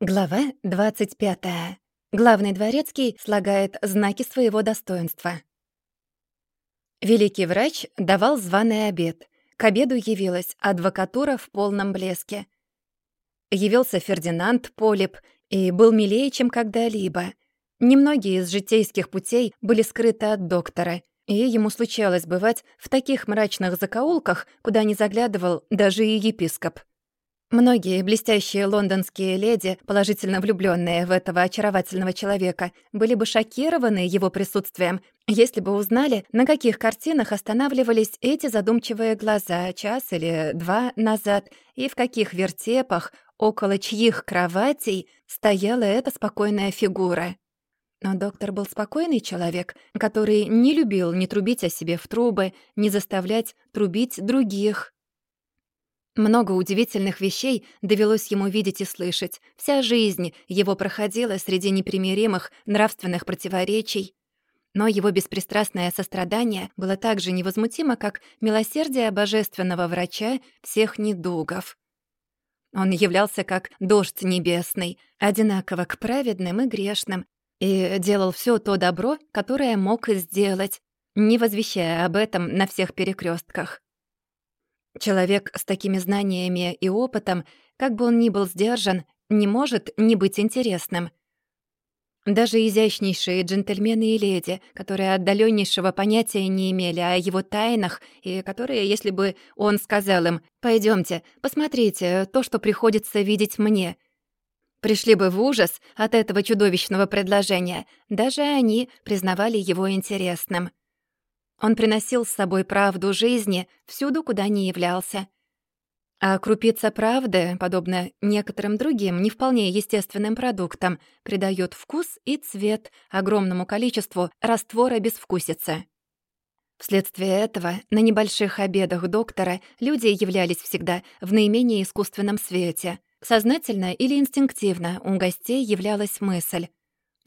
Глава 25. Главный дворецкий слагает знаки своего достоинства. Великий врач давал званый обед. К обеду явилась адвокатура в полном блеске. Явился Фердинанд Полип и был милее, чем когда-либо. Немногие из житейских путей были скрыты от доктора, и ему случалось бывать в таких мрачных закоулках, куда не заглядывал даже и епископ. Многие блестящие лондонские леди, положительно влюбленные в этого очаровательного человека, были бы шокированы его присутствием, если бы узнали, на каких картинах останавливались эти задумчивые глаза час или два назад, и в каких вертепах, около чьих кроватей стояла эта спокойная фигура. Но доктор был спокойный человек, который не любил не трубить о себе в трубы, не заставлять трубить других. Много удивительных вещей довелось ему видеть и слышать. Вся жизнь его проходила среди непримиримых нравственных противоречий. Но его беспристрастное сострадание было так же невозмутимо, как милосердие божественного врача всех недугов. Он являлся как дождь небесный, одинаково к праведным и грешным, и делал все то добро, которое мог сделать, не возвещая об этом на всех перекрестках. Человек с такими знаниями и опытом, как бы он ни был сдержан, не может не быть интересным. Даже изящнейшие джентльмены и леди, которые отдаленнейшего понятия не имели о его тайнах, и которые, если бы он сказал им «Пойдемте, посмотрите то, что приходится видеть мне», пришли бы в ужас от этого чудовищного предложения, даже они признавали его интересным. Он приносил с собой правду жизни всюду, куда не являлся. А крупица правды, подобно некоторым другим, не вполне естественным продуктам, придает вкус и цвет огромному количеству раствора безвкусицы. Вследствие этого на небольших обедах доктора люди являлись всегда в наименее искусственном свете. Сознательно или инстинктивно у гостей являлась мысль.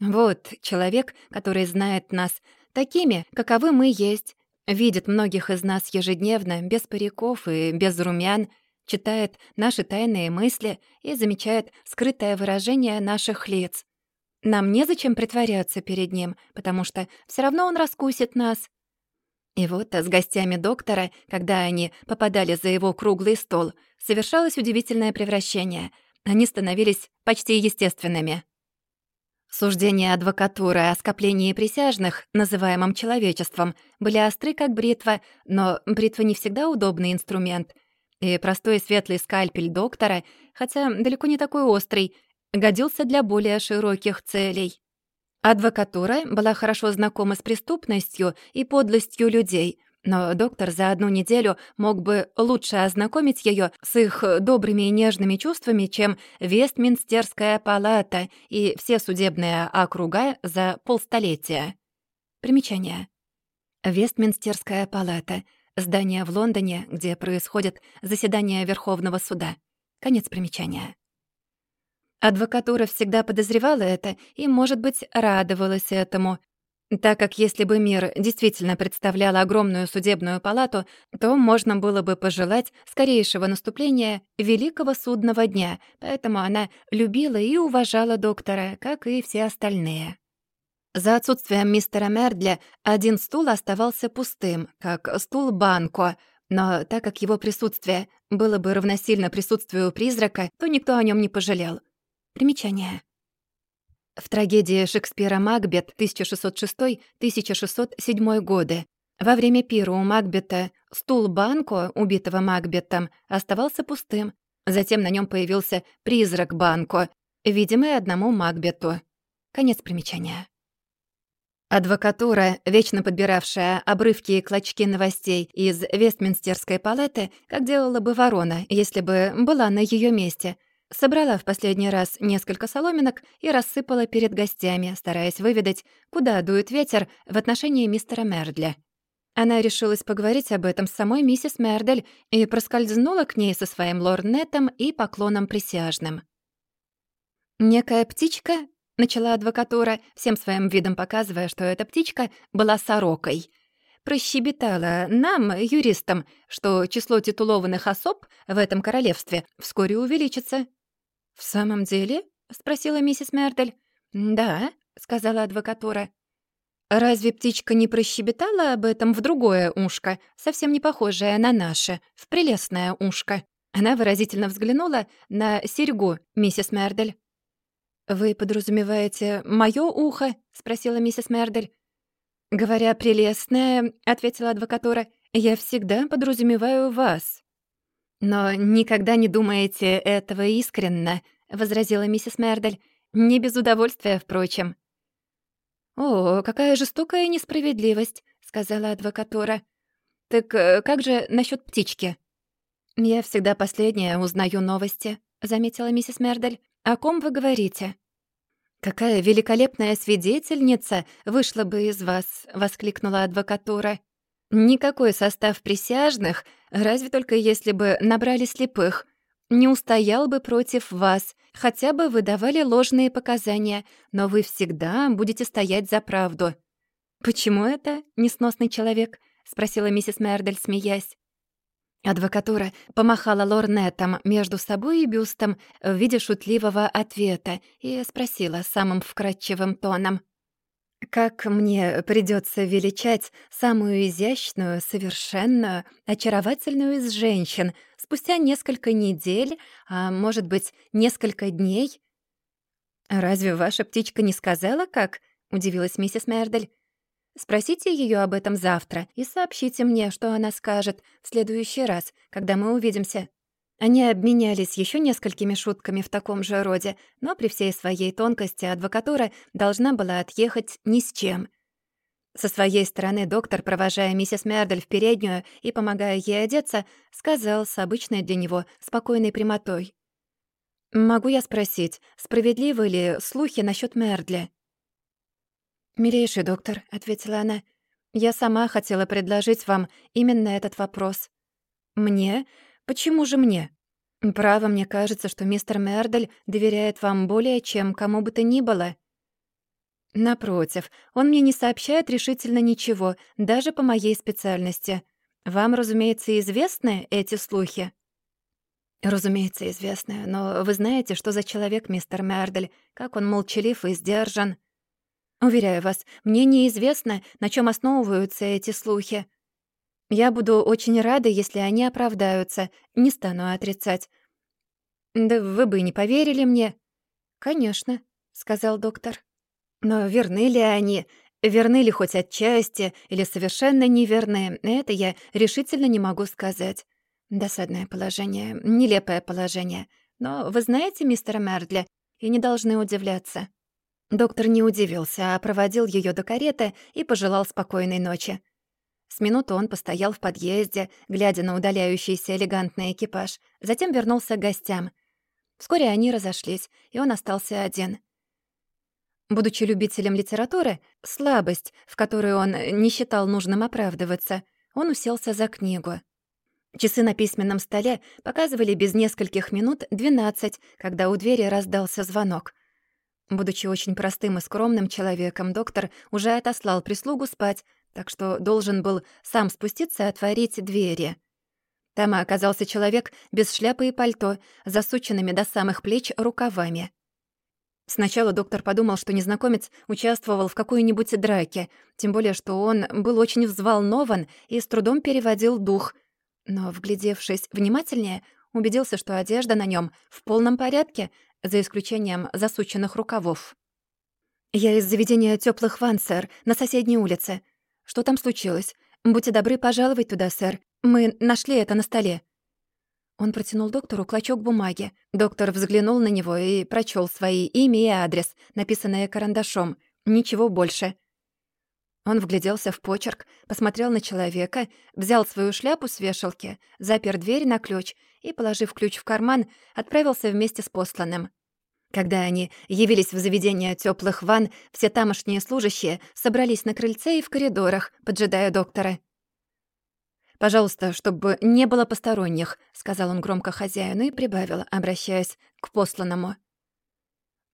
Вот человек, который знает нас Такими, каковы мы есть, видит многих из нас ежедневно, без париков и без румян, читает наши тайные мысли и замечает скрытое выражение наших лиц. Нам незачем притворяться перед ним, потому что все равно он раскусит нас. И вот с гостями доктора, когда они попадали за его круглый стол, совершалось удивительное превращение. Они становились почти естественными. Суждения адвокатуры о скоплении присяжных, называемом человечеством, были остры, как бритва, но бритва не всегда удобный инструмент. И простой светлый скальпель доктора, хотя далеко не такой острый, годился для более широких целей. Адвокатура была хорошо знакома с преступностью и подлостью людей — но доктор за одну неделю мог бы лучше ознакомить ее с их добрыми и нежными чувствами, чем Вестминстерская палата и все судебные округа за полстолетия. Примечание. Вестминстерская палата — здание в Лондоне, где происходят заседания Верховного суда. Конец примечания. Адвокатура всегда подозревала это и, может быть, радовалась этому, так как если бы мир действительно представлял огромную судебную палату, то можно было бы пожелать скорейшего наступления Великого судного дня, поэтому она любила и уважала доктора, как и все остальные. За отсутствием мистера Мердля один стул оставался пустым, как стул Банко, но так как его присутствие было бы равносильно присутствию призрака, то никто о нем не пожалел. Примечание. В трагедии Шекспира «Макбет» 1606-1607 годы во время пира у Макбета стул Банко, убитого Макбетом, оставался пустым. Затем на нем появился призрак Банко, видимый одному Макбету. Конец примечания. Адвокатура, вечно подбиравшая обрывки и клочки новостей из Вестминстерской палаты, как делала бы ворона, если бы была на ее месте — Собрала в последний раз несколько соломинок и рассыпала перед гостями, стараясь выведать, куда дует ветер в отношении мистера Мердля. Она решилась поговорить об этом с самой миссис Мердель и проскользнула к ней со своим лорнетом и поклоном присяжным. «Некая птичка», — начала адвокатура, всем своим видом показывая, что эта птичка была сорокой, прощебетала нам, юристам, что число титулованных особ в этом королевстве вскоре увеличится. «В самом деле?» — спросила миссис Мердель. «Да», — сказала адвокатура. «Разве птичка не прощебетала об этом в другое ушко, совсем не похожее на наше, в прелестное ушко?» Она выразительно взглянула на серьгу миссис Мердель. «Вы подразумеваете моё ухо?» — спросила миссис Мердель. «Говоря прелестное», — ответила адвокатура, — «я всегда подразумеваю вас». «Но никогда не думаете этого искренно», — возразила миссис Мердель. «Не без удовольствия, впрочем». «О, какая жестокая несправедливость», — сказала адвокатура. «Так э, как же насчет птички?» «Я всегда последняя узнаю новости», — заметила миссис Мердель. «О ком вы говорите?» «Какая великолепная свидетельница вышла бы из вас!» — воскликнула адвокатура. «Никакой состав присяжных, разве только если бы набрали слепых, не устоял бы против вас, хотя бы вы давали ложные показания, но вы всегда будете стоять за правду». «Почему это, несносный человек?» — спросила миссис Мердель, смеясь. Адвокатура помахала лорнетом между собой и бюстом в виде шутливого ответа и спросила самым вкрадчивым тоном. «Как мне придется величать самую изящную, совершенную, очаровательную из женщин спустя несколько недель, а может быть, несколько дней?» «Разве ваша птичка не сказала, как?» — удивилась миссис Мердель. Спросите ее об этом завтра и сообщите мне, что она скажет в следующий раз, когда мы увидимся». Они обменялись еще несколькими шутками в таком же роде, но при всей своей тонкости адвокатура должна была отъехать ни с чем. Со своей стороны доктор, провожая миссис Мердель в переднюю и помогая ей одеться, сказал с обычной для него спокойной прямотой. «Могу я спросить, справедливы ли слухи насчет Мердля?» «Милейший доктор», — ответила она, — «я сама хотела предложить вам именно этот вопрос». «Мне? Почему же мне?» «Право, мне кажется, что мистер Мердель доверяет вам более, чем кому бы то ни было». «Напротив, он мне не сообщает решительно ничего, даже по моей специальности. Вам, разумеется, известны эти слухи?» «Разумеется, известны, но вы знаете, что за человек мистер Мердель, как он молчалив и сдержан». Уверяю вас, мне неизвестно, на чем основываются эти слухи. Я буду очень рада, если они оправдаются, не стану отрицать. Да вы бы не поверили мне. Конечно, сказал доктор. Но верны ли они? Верны ли хоть отчасти или совершенно неверны? Это я решительно не могу сказать. Досадное положение, нелепое положение. Но вы знаете мистера Мердля и не должны удивляться. Доктор не удивился, а проводил ее до кареты и пожелал спокойной ночи. С минуту он постоял в подъезде, глядя на удаляющийся элегантный экипаж, затем вернулся к гостям. Вскоре они разошлись, и он остался один. Будучи любителем литературы, слабость, в которой он не считал нужным оправдываться, он уселся за книгу. Часы на письменном столе показывали без нескольких минут двенадцать, когда у двери раздался звонок. Будучи очень простым и скромным человеком, доктор уже отослал прислугу спать, так что должен был сам спуститься и отворить двери. Там оказался человек без шляпы и пальто, засученными до самых плеч рукавами. Сначала доктор подумал, что незнакомец участвовал в какой-нибудь драке, тем более что он был очень взволнован и с трудом переводил дух. Но, вглядевшись внимательнее, убедился, что одежда на нем в полном порядке, за исключением засученных рукавов. «Я из заведения теплых ванн, сэр, на соседней улице. Что там случилось? Будьте добры пожаловать туда, сэр. Мы нашли это на столе». Он протянул доктору клочок бумаги. Доктор взглянул на него и прочел свои имя и адрес, написанные карандашом. Ничего больше. Он вгляделся в почерк, посмотрел на человека, взял свою шляпу с вешалки, запер дверь на ключ и, положив ключ в карман, отправился вместе с посланным. Когда они явились в заведение теплых ванн, все тамошние служащие собрались на крыльце и в коридорах, поджидая доктора. «Пожалуйста, чтобы не было посторонних», — сказал он громко хозяину и прибавил, обращаясь к посланному.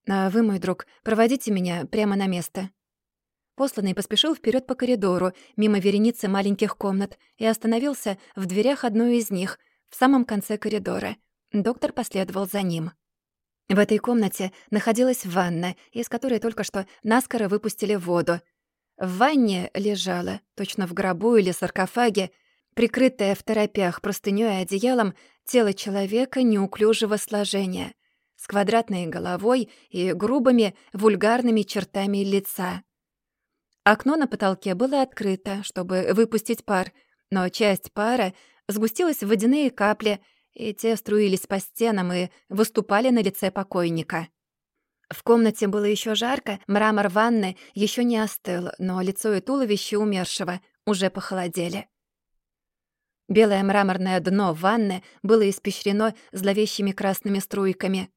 «А вы, мой друг, проводите меня прямо на место». Посланный поспешил вперед по коридору, мимо вереницы маленьких комнат, и остановился в дверях одной из них, в самом конце коридора. Доктор последовал за ним. В этой комнате находилась ванна, из которой только что наскоро выпустили воду. В ванне лежала, точно в гробу или саркофаге, прикрытая в торопях простынёй и одеялом, тело человека неуклюжего сложения, с квадратной головой и грубыми вульгарными чертами лица. Окно на потолке было открыто, чтобы выпустить пар, но часть пара сгустилась в водяные капли — и те струились по стенам и выступали на лице покойника. В комнате было еще жарко, мрамор ванны еще не остыл, но лицо и туловище умершего уже похолодели. Белое мраморное дно ванны было испещрено зловещими красными струйками.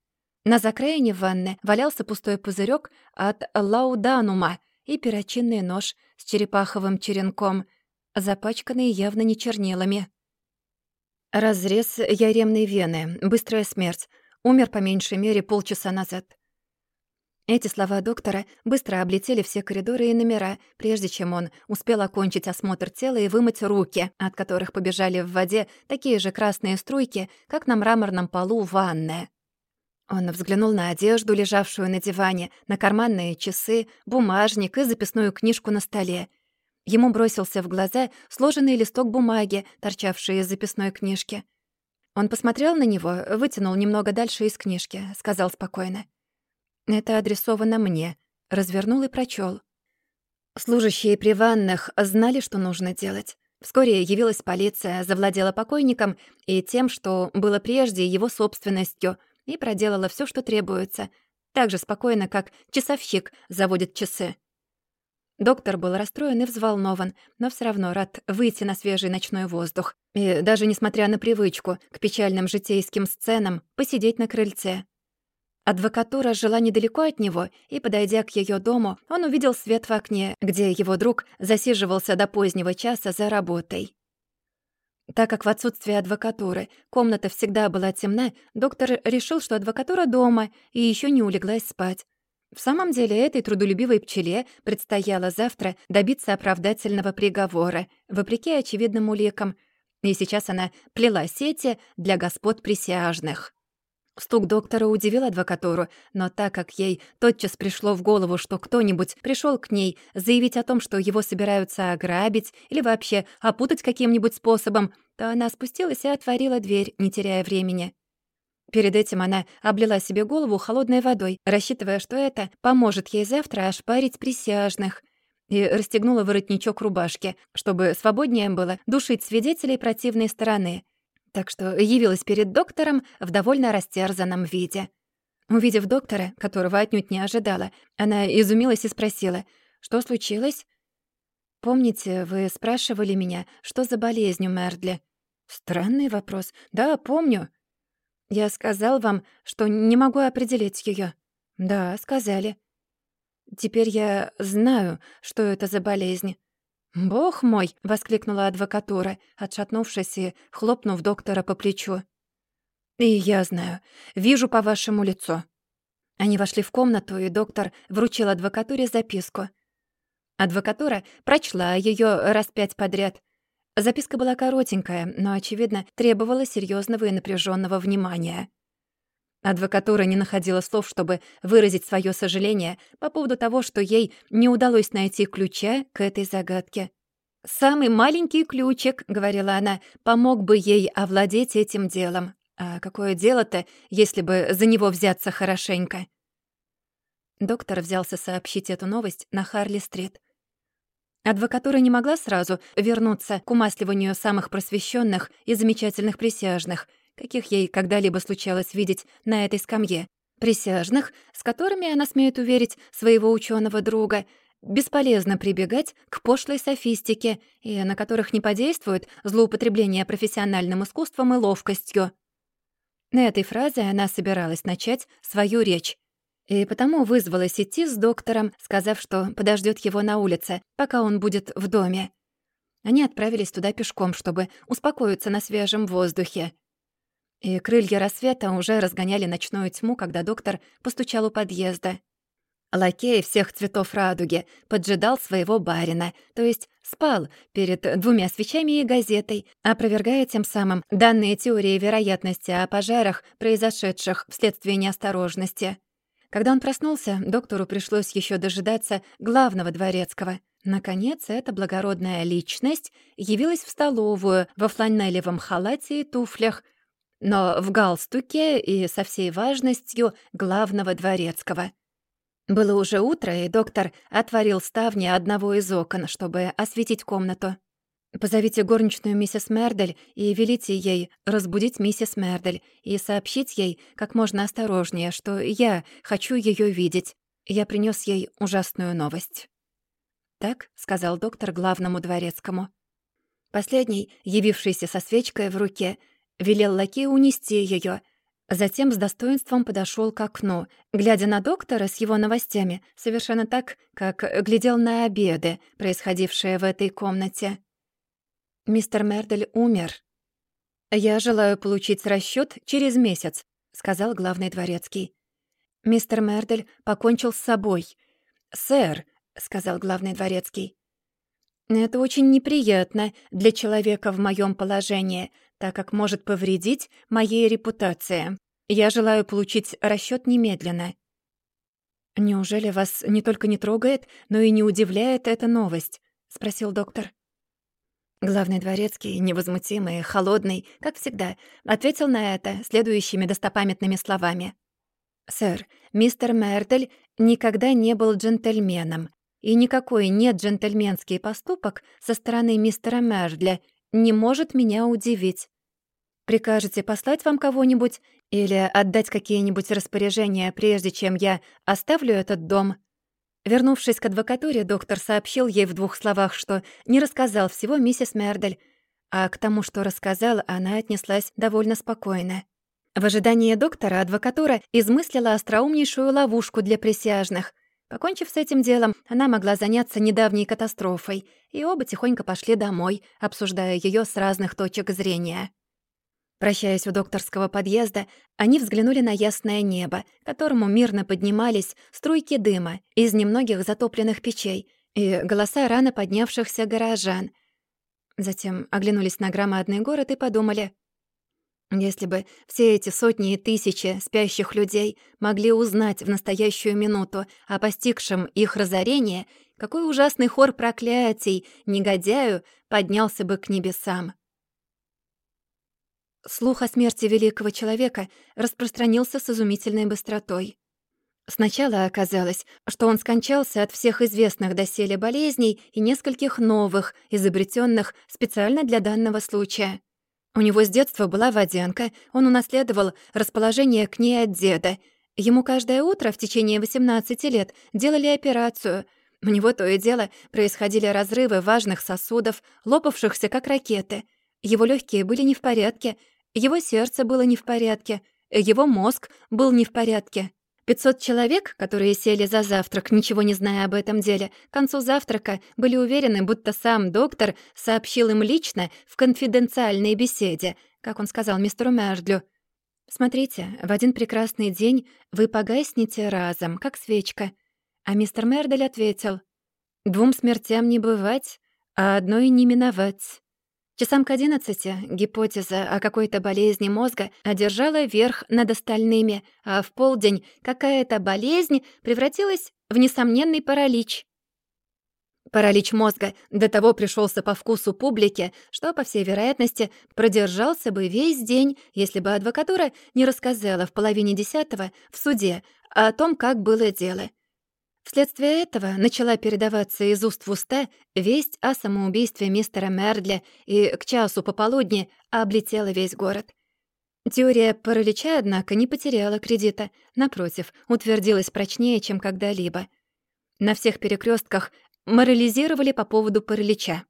На закраине ванны валялся пустой пузырек от лауданума и перочинный нож с черепаховым черенком, запачканный явно не чернилами. Разрез яремной вены, быстрая смерть. Умер по меньшей мере полчаса назад. Эти слова доктора быстро облетели все коридоры и номера, прежде чем он успел окончить осмотр тела и вымыть руки, от которых побежали в воде такие же красные струйки, как на мраморном полу ванная. Он взглянул на одежду, лежавшую на диване, на карманные часы, бумажник и записную книжку на столе, Ему бросился в глаза сложенный листок бумаги, торчавший из записной книжки. Он посмотрел на него, вытянул немного дальше из книжки, сказал спокойно. «Это адресовано мне», развернул и прочел. Служащие при ваннах знали, что нужно делать. Вскоре явилась полиция, завладела покойником и тем, что было прежде его собственностью, и проделала все, что требуется, так же спокойно, как часовщик заводит часы. Доктор был расстроен и взволнован, но все равно рад выйти на свежий ночной воздух. И даже несмотря на привычку к печальным житейским сценам, посидеть на крыльце. Адвокатура жила недалеко от него, и, подойдя к ее дому, он увидел свет в окне, где его друг засиживался до позднего часа за работой. Так как в отсутствие адвокатуры комната всегда была темна, доктор решил, что адвокатура дома и еще не улеглась спать. В самом деле этой трудолюбивой пчеле предстояло завтра добиться оправдательного приговора, вопреки очевидным уликам, и сейчас она плела сети для господ присяжных. Стук доктора удивил адвокатуру, но так как ей тотчас пришло в голову, что кто-нибудь пришел к ней заявить о том, что его собираются ограбить или вообще опутать каким-нибудь способом, то она спустилась и отворила дверь, не теряя времени. Перед этим она облила себе голову холодной водой, рассчитывая, что это поможет ей завтра ошпарить присяжных, и расстегнула воротничок рубашки, чтобы свободнее было душить свидетелей противной стороны. Так что явилась перед доктором в довольно растерзанном виде. Увидев доктора, которого отнюдь не ожидала, она изумилась и спросила, что случилось? «Помните, вы спрашивали меня, что за болезнь у Мердли?» «Странный вопрос. Да, помню. Я сказал вам, что не могу определить ее. Да, сказали. Теперь я знаю, что это за болезнь. «Бог мой!» — воскликнула адвокатура, отшатнувшись и хлопнув доктора по плечу. «И я знаю. Вижу по вашему лицу». Они вошли в комнату, и доктор вручил адвокатуре записку. Адвокатура прочла ее раз пять подряд, Записка была коротенькая, но, очевидно, требовала серьезного и напряженного внимания. Адвокатура не находила слов, чтобы выразить свое сожаление по поводу того, что ей не удалось найти ключа к этой загадке. «Самый маленький ключик», — говорила она, — «помог бы ей овладеть этим делом. А какое дело-то, если бы за него взяться хорошенько?» Доктор взялся сообщить эту новость на Харли-стрит. Адвокатура не могла сразу вернуться к умасливанию самых просвещенных и замечательных присяжных, каких ей когда-либо случалось видеть на этой скамье. Присяжных, с которыми, она смеет уверить, своего ученого друга, бесполезно прибегать к пошлой софистике и на которых не подействует злоупотребление профессиональным искусством и ловкостью. На этой фразе она собиралась начать свою речь, и потому вызвалась идти с доктором, сказав, что подождет его на улице, пока он будет в доме. Они отправились туда пешком, чтобы успокоиться на свежем воздухе. И крылья рассвета уже разгоняли ночную тьму, когда доктор постучал у подъезда. Лакей всех цветов радуги поджидал своего барина, то есть спал перед двумя свечами и газетой, опровергая тем самым данные теории вероятности о пожарах, произошедших вследствие неосторожности. Когда он проснулся, доктору пришлось еще дожидаться главного дворецкого. Наконец, эта благородная личность явилась в столовую во фланелевом халате и туфлях, но в галстуке и со всей важностью главного дворецкого. Было уже утро, и доктор отворил ставни одного из окон, чтобы осветить комнату. «Позовите горничную миссис Мердель и велите ей разбудить миссис Мердель и сообщить ей как можно осторожнее, что я хочу ее видеть. Я принес ей ужасную новость». «Так», — сказал доктор главному дворецкому. Последний, явившийся со свечкой в руке, велел лакею унести ее. Затем с достоинством подошел к окну, глядя на доктора с его новостями, совершенно так, как глядел на обеды, происходившие в этой комнате. «Мистер Мердель умер. Я желаю получить расчет через месяц», — сказал главный дворецкий. «Мистер Мердель покончил с собой. Сэр», — сказал главный дворецкий. «Это очень неприятно для человека в моем положении, так как может повредить моей репутации. Я желаю получить расчет немедленно». «Неужели вас не только не трогает, но и не удивляет эта новость?» — спросил доктор. Главный дворецкий, невозмутимый, холодный, как всегда, ответил на это следующими достопамятными словами. «Сэр, мистер Мертель никогда не был джентльменом, и никакой нет джентльменский поступок со стороны мистера Мerdля не может меня удивить. Прикажете послать вам кого-нибудь или отдать какие-нибудь распоряжения, прежде чем я оставлю этот дом?» Вернувшись к адвокатуре, доктор сообщил ей в двух словах, что не рассказал всего миссис Мердель, а к тому, что рассказал, она отнеслась довольно спокойно. В ожидании доктора адвокатура измыслила остроумнейшую ловушку для присяжных. Покончив с этим делом, она могла заняться недавней катастрофой, и оба тихонько пошли домой, обсуждая ее с разных точек зрения. Прощаясь у докторского подъезда, они взглянули на ясное небо, которому мирно поднимались струйки дыма из немногих затопленных печей и голоса рано поднявшихся горожан. Затем оглянулись на громадный город и подумали, если бы все эти сотни и тысячи спящих людей могли узнать в настоящую минуту о постигшем их разорении, какой ужасный хор проклятий негодяю поднялся бы к небесам. Слух о смерти великого человека распространился с изумительной быстротой. Сначала оказалось, что он скончался от всех известных доселе болезней и нескольких новых, изобретенных специально для данного случая. У него с детства была водянка, он унаследовал расположение к ней от деда. Ему каждое утро в течение 18 лет делали операцию. У него то и дело происходили разрывы важных сосудов, лопавшихся как ракеты. Его легкие были не в порядке, его сердце было не в порядке, его мозг был не в порядке. Пятьсот человек, которые сели за завтрак, ничего не зная об этом деле, к концу завтрака были уверены, будто сам доктор сообщил им лично в конфиденциальной беседе, как он сказал мистеру Мердлю. «Смотрите, в один прекрасный день вы погаснете разом, как свечка». А мистер Мердель ответил, «Двум смертям не бывать, а одной не миновать». Часам к одиннадцати гипотеза о какой-то болезни мозга одержала верх над остальными, а в полдень какая-то болезнь превратилась в несомненный паралич. Паралич мозга до того пришелся по вкусу публики, что, по всей вероятности, продержался бы весь день, если бы адвокатура не рассказала в половине десятого в суде о том, как было дело. Вследствие этого начала передаваться из уст в уста весть о самоубийстве мистера Мердля и к часу пополудни облетела весь город. Теория паралича, однако, не потеряла кредита. Напротив, утвердилась прочнее, чем когда-либо. На всех перекрестках морализировали по поводу паралича.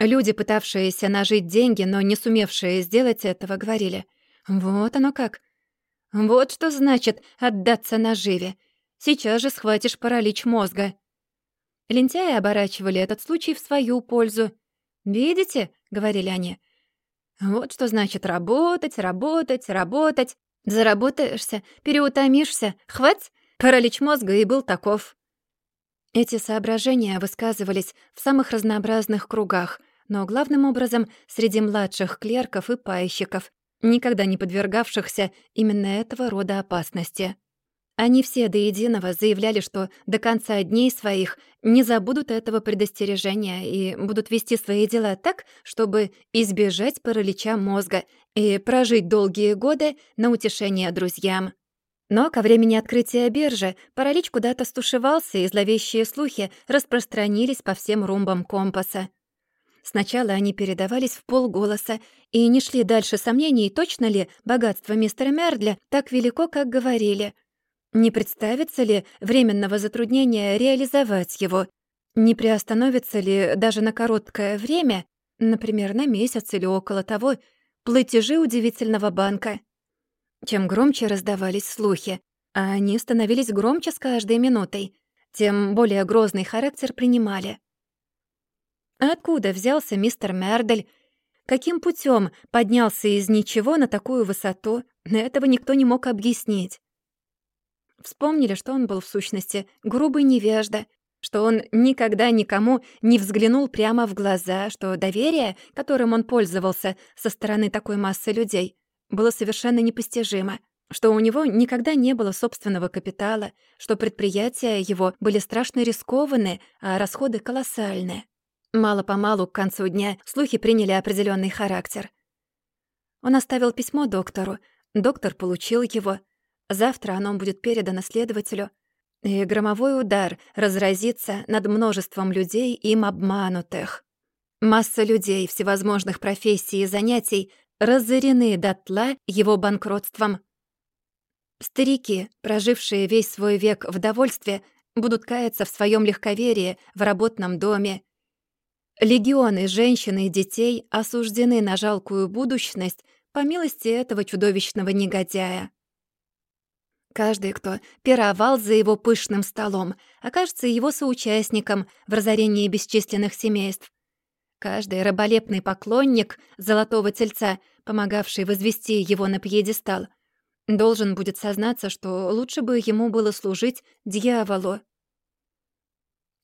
Люди, пытавшиеся нажить деньги, но не сумевшие сделать этого, говорили. «Вот оно как. Вот что значит отдаться наживе. Сейчас же схватишь паралич мозга». Лентяи оборачивали этот случай в свою пользу. «Видите?» — говорили они. «Вот что значит работать, работать, работать. Заработаешься, переутомишься. Хвать! Паралич мозга и был таков. Эти соображения высказывались в самых разнообразных кругах, но главным образом среди младших клерков и пайщиков, никогда не подвергавшихся именно этого рода опасности. Они все до единого заявляли, что до конца дней своих не забудут этого предостережения и будут вести свои дела так, чтобы избежать паралича мозга и прожить долгие годы на утешение друзьям. Но ко времени открытия биржи паралич куда-то стушевался, и зловещие слухи распространились по всем румбам компаса. Сначала они передавались в полголоса и не шли дальше сомнений, точно ли богатство мистера Мердля так велико, как говорили — не представится ли временного затруднения реализовать его? Не приостановится ли даже на короткое время, например, на месяц или около того, платежи удивительного банка? Чем громче раздавались слухи, а они становились громче с каждой минутой, тем более грозный характер принимали. Откуда взялся мистер Мердель? Каким путем поднялся из ничего на такую высоту? Этого никто не мог объяснить. Вспомнили, что он был в сущности грубый невежда, что он никогда никому не взглянул прямо в глаза, что доверие, которым он пользовался со стороны такой массы людей, было совершенно непостижимо, что у него никогда не было собственного капитала, что предприятия его были страшно рискованные, а расходы колоссальные. Мало-помалу к концу дня слухи приняли определенный характер. Он оставил письмо доктору, доктор получил его — Завтра оно будет передано следователю, и громовой удар разразится над множеством людей, им обманутых. Масса людей всевозможных профессий и занятий разорены дотла его банкротством. Старики, прожившие весь свой век в довольстве, будут каяться в своем легковерии в работном доме. Легионы женщин и детей осуждены на жалкую будущность по милости этого чудовищного негодяя. Каждый, кто пировал за его пышным столом, окажется его соучастником в разорении бесчисленных семейств. Каждый раболепный поклонник золотого тельца, помогавший возвести его на пьедестал, должен будет сознаться, что лучше бы ему было служить дьяволу.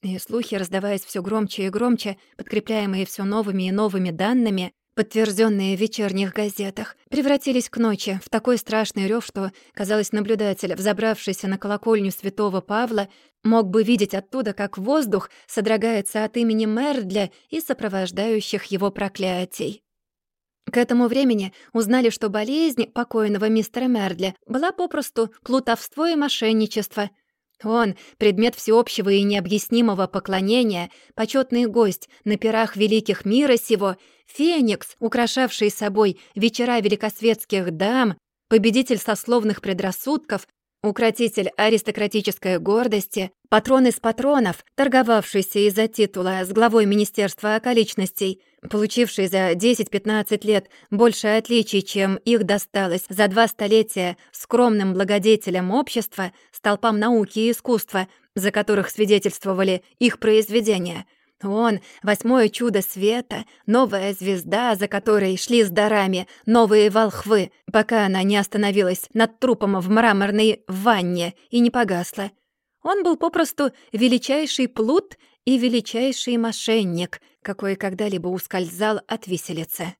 И слухи, раздаваясь все громче и громче, подкрепляемые все новыми и новыми данными, подтвержденные в вечерних газетах, превратились к ночи в такой страшный рев, что, казалось, наблюдатель, взобравшийся на колокольню святого Павла, мог бы видеть оттуда, как воздух содрогается от имени Мердля и сопровождающих его проклятий. К этому времени узнали, что болезнь покойного мистера Мердля была попросту плутовство и мошенничество — он — предмет всеобщего и необъяснимого поклонения, почетный гость на пирах великих мира сего, феникс, украшавший собой вечера великосветских дам, победитель сословных предрассудков, укротитель аристократической гордости, патрон из патронов, торговавшийся из-за титула с главой Министерства околичностей, получивший за 10-15 лет больше отличий, чем их досталось за два столетия скромным благодетелям общества, столпам науки и искусства, за которых свидетельствовали их произведения — он — восьмое чудо света, новая звезда, за которой шли с дарами новые волхвы, пока она не остановилась над трупом в мраморной ванне и не погасла. Он был попросту величайший плут и величайший мошенник, какой когда-либо ускользал от виселицы.